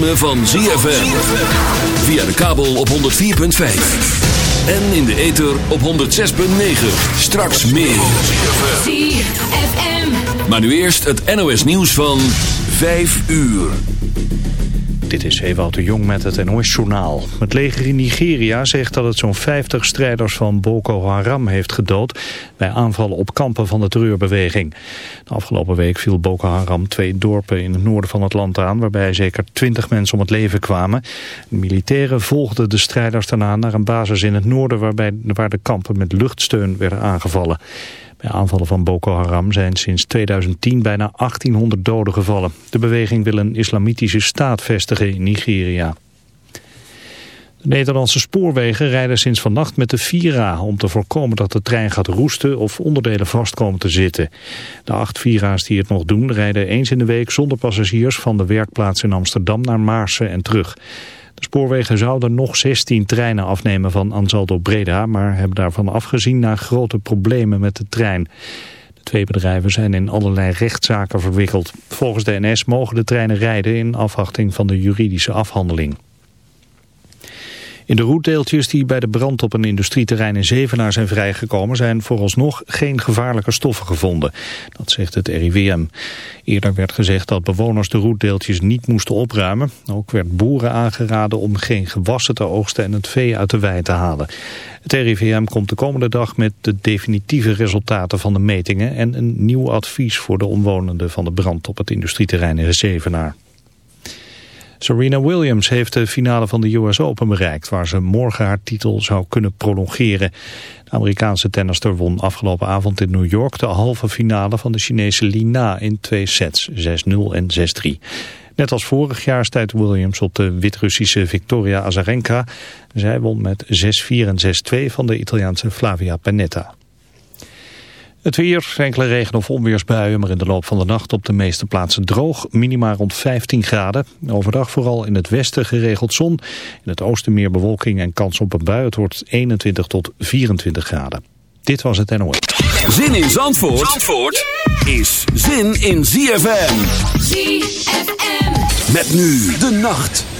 ritme van ZFM. Via de kabel op 104.5. En in de ether op 106.9. Straks meer. ZFM. Maar nu eerst het NOS nieuws van 5 uur. Dit is Ewout de Jong met het NOS-journaal. Het leger in Nigeria zegt dat het zo'n 50 strijders van Boko Haram heeft gedood... bij aanvallen op kampen van de terreurbeweging. Afgelopen week viel Boko Haram twee dorpen in het noorden van het land aan... waarbij zeker 20 mensen om het leven kwamen. De militairen volgden de strijders daarna naar een basis in het noorden... Waarbij, waar de kampen met luchtsteun werden aangevallen. Bij aanvallen van Boko Haram zijn sinds 2010 bijna 1800 doden gevallen. De beweging wil een islamitische staat vestigen in Nigeria. De Nederlandse spoorwegen rijden sinds vannacht met de Vira om te voorkomen dat de trein gaat roesten of onderdelen vast komen te zitten. De acht Vira's die het nog doen rijden eens in de week zonder passagiers van de werkplaats in Amsterdam naar Maarsen en terug. De spoorwegen zouden nog 16 treinen afnemen van Ansaldo Breda, maar hebben daarvan afgezien na grote problemen met de trein. De twee bedrijven zijn in allerlei rechtszaken verwikkeld. Volgens de NS mogen de treinen rijden in afwachting van de juridische afhandeling. In de roetdeeltjes die bij de brand op een industrieterrein in Zevenaar zijn vrijgekomen zijn vooralsnog geen gevaarlijke stoffen gevonden. Dat zegt het RIVM. Eerder werd gezegd dat bewoners de roetdeeltjes niet moesten opruimen. Ook werd boeren aangeraden om geen gewassen te oogsten en het vee uit de wei te halen. Het RIVM komt de komende dag met de definitieve resultaten van de metingen en een nieuw advies voor de omwonenden van de brand op het industrieterrein in Zevenaar. Serena Williams heeft de finale van de US Open bereikt... waar ze morgen haar titel zou kunnen prolongeren. De Amerikaanse tennister won afgelopen avond in New York... de halve finale van de Chinese Lina in twee sets, 6-0 en 6-3. Net als vorig jaar stijt Williams op de Wit-Russische Victoria Azarenka. Zij won met 6-4 en 6-2 van de Italiaanse Flavia Pennetta. Het weer, enkele regen- of onweersbuien, maar in de loop van de nacht op de meeste plaatsen droog. Minima rond 15 graden. Overdag vooral in het westen geregeld zon. In het oosten meer bewolking en kans op een bui. Het wordt 21 tot 24 graden. Dit was het NOS. Zin in Zandvoort, Zandvoort is zin in ZFM. ZFM. Met nu de nacht.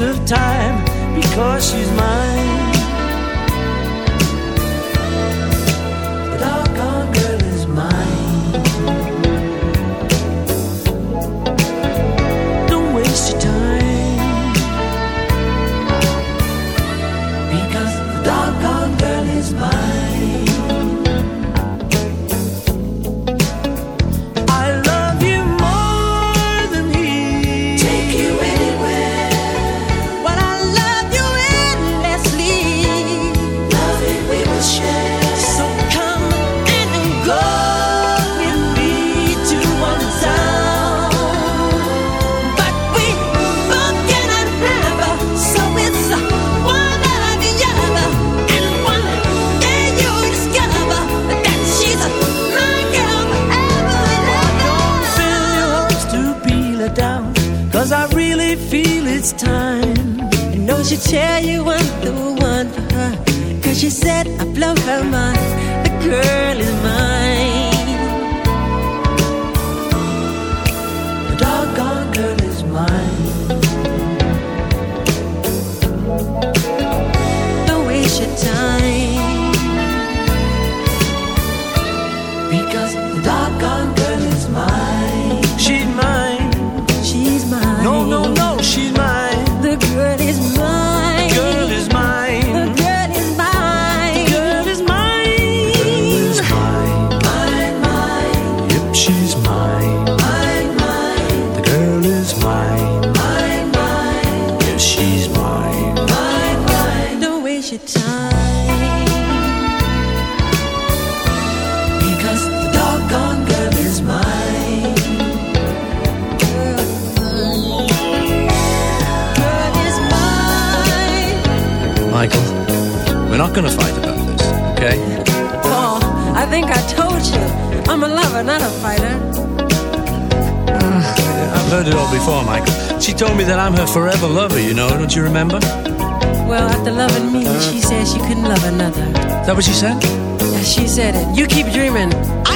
of time, because she's mine. It's time. I know she'll tell you I'm the one for her. Cause she said I blow her mind. The girl is remember? Well, after loving me, she said she couldn't love another. Is that what she said? Yeah, she said it. You keep dreaming. I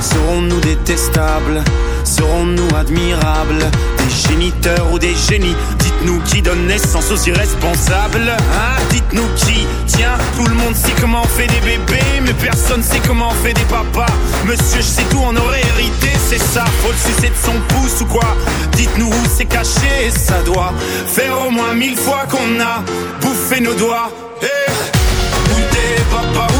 Serons-nous détestables? Serons-nous admirables? Des géniteurs ou des génies? Dites-nous qui donne naissance aux irresponsables Hein? Dites-nous qui Tiens, tout le monde sait comment on fait des bébés Mais personne sait comment on fait des papas. Monsieur, je sais tout, on aurait hérité, c'est ça. Faut le sucer de son pouce ou quoi? Dites-nous où c'est caché, ça doit Faire au moins mille fois qu'on a bouffé nos doigts. Eh papa, où t'es Où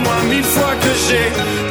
que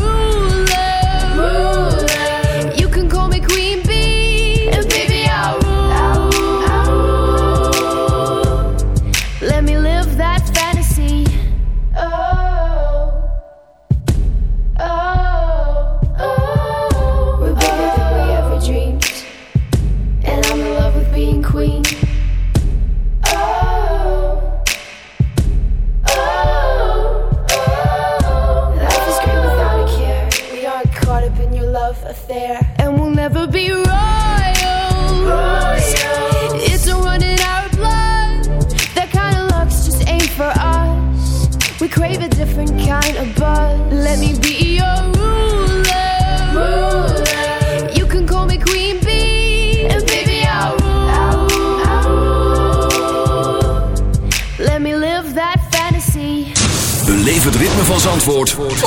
queen.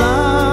coração.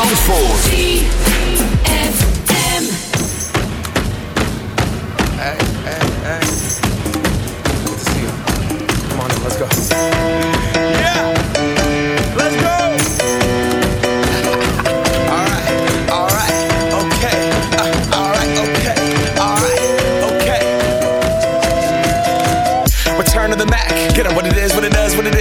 Zandvoort.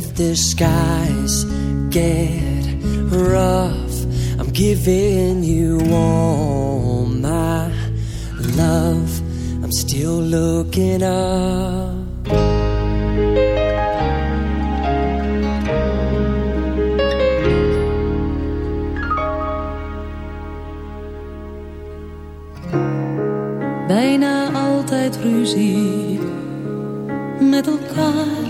If the skies get rough. I'm giving you all my love. I'm still looking up. bijna altijd ruzie met elkaar.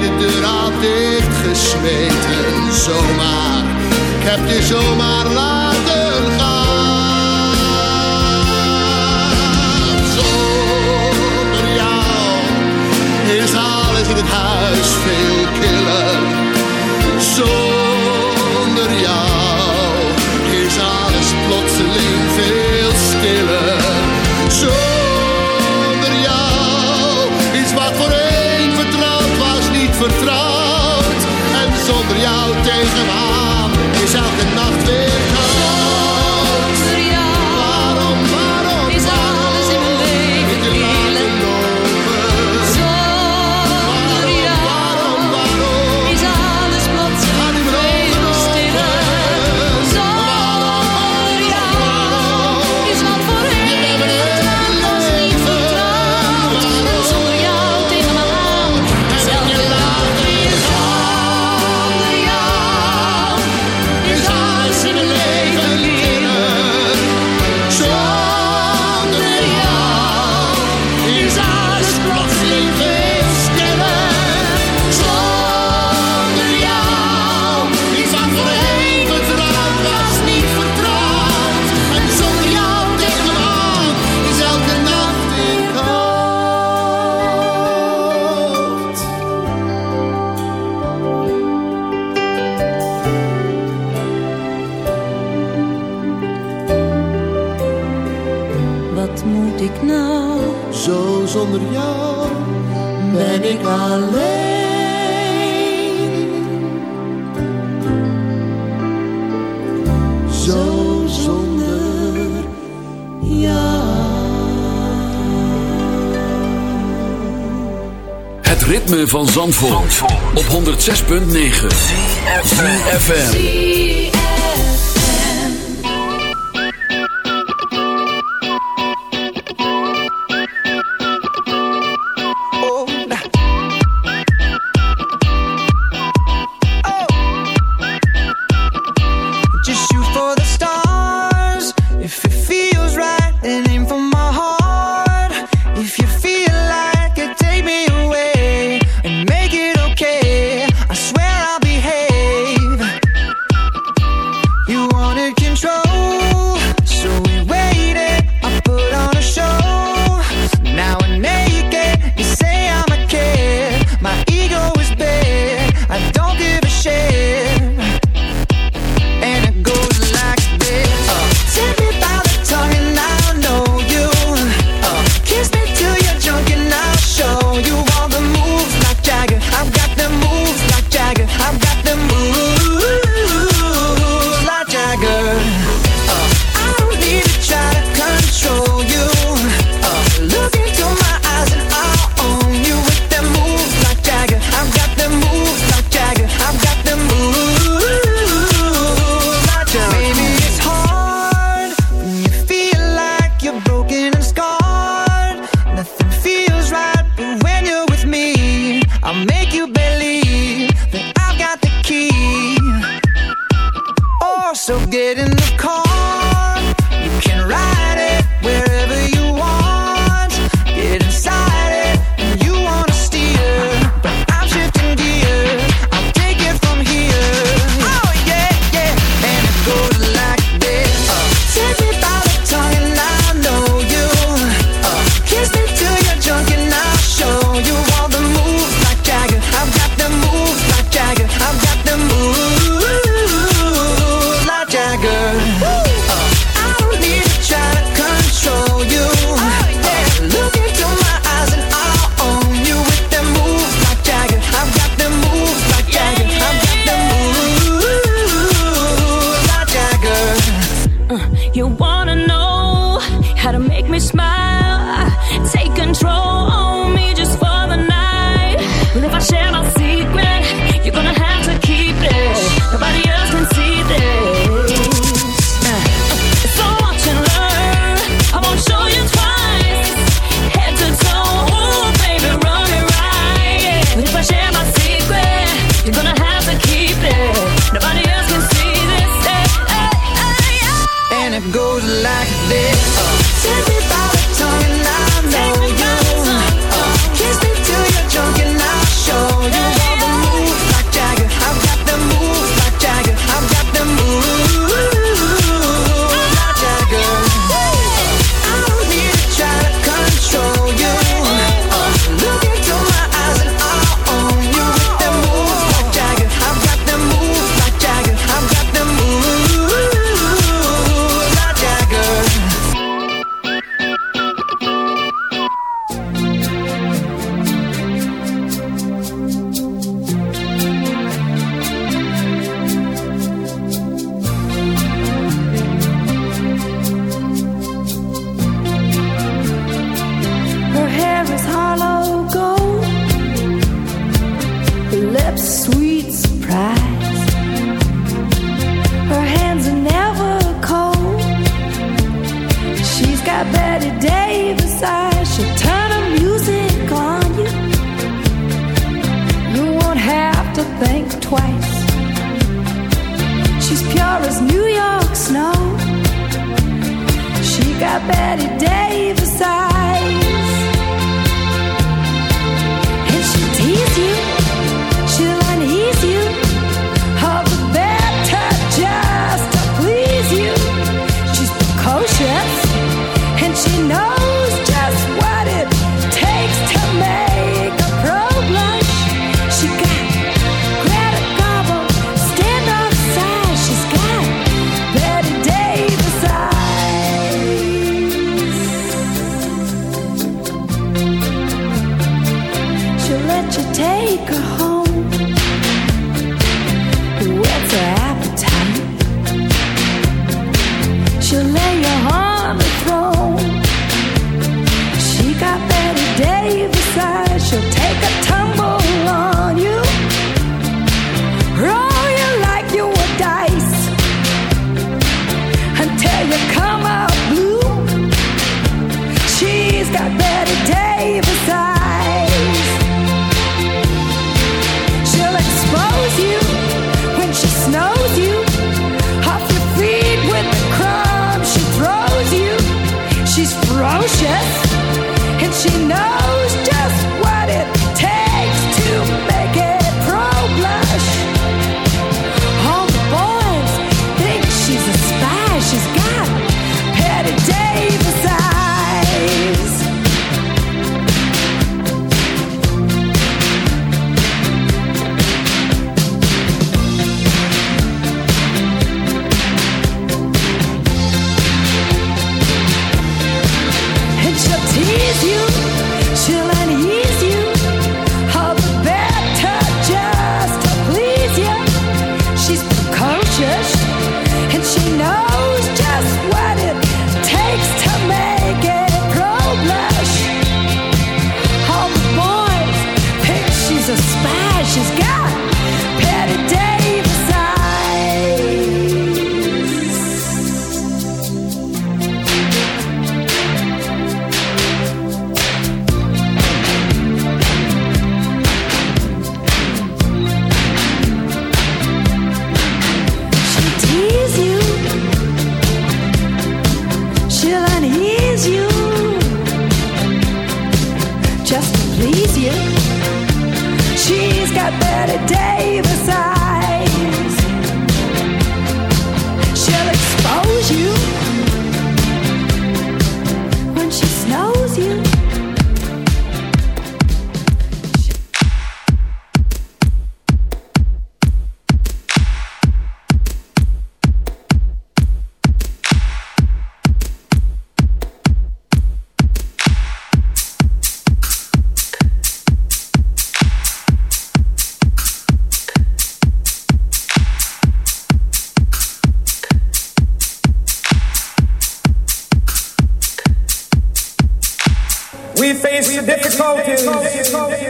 de deur dicht gesmeten, Zomaar, ik heb je zomaar laten gaan. Zonder jou is alles in het huis veel killer. ik alleen. Zo zonder jou. Het ritme van Zandvoort, Zandvoort. op 106.9. FM.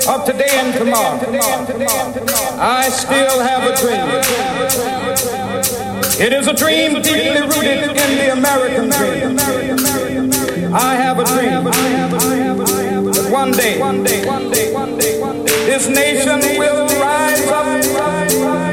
of today and tomorrow. I still have a dream. It is a dream deeply rooted in the American dream. I have a dream that one day this nation will rise up.